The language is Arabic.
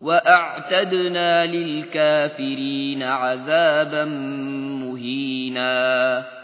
وأعتدنا للكافرين عذابا مهينا